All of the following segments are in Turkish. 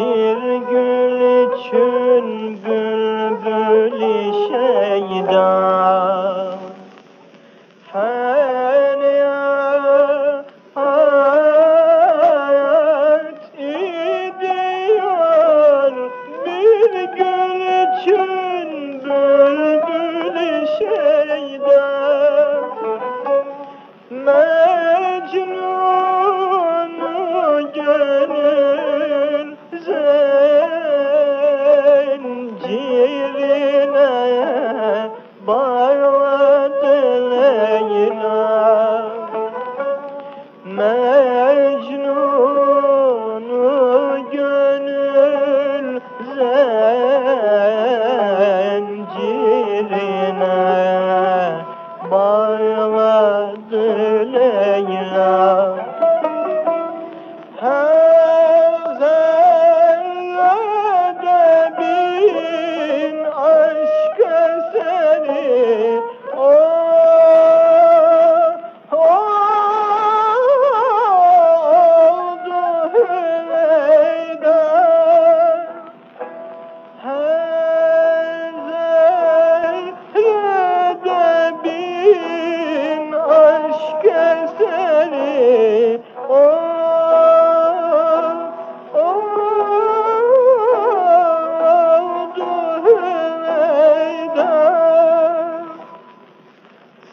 Bir gül için bülbül şeyda Leyla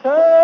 sir.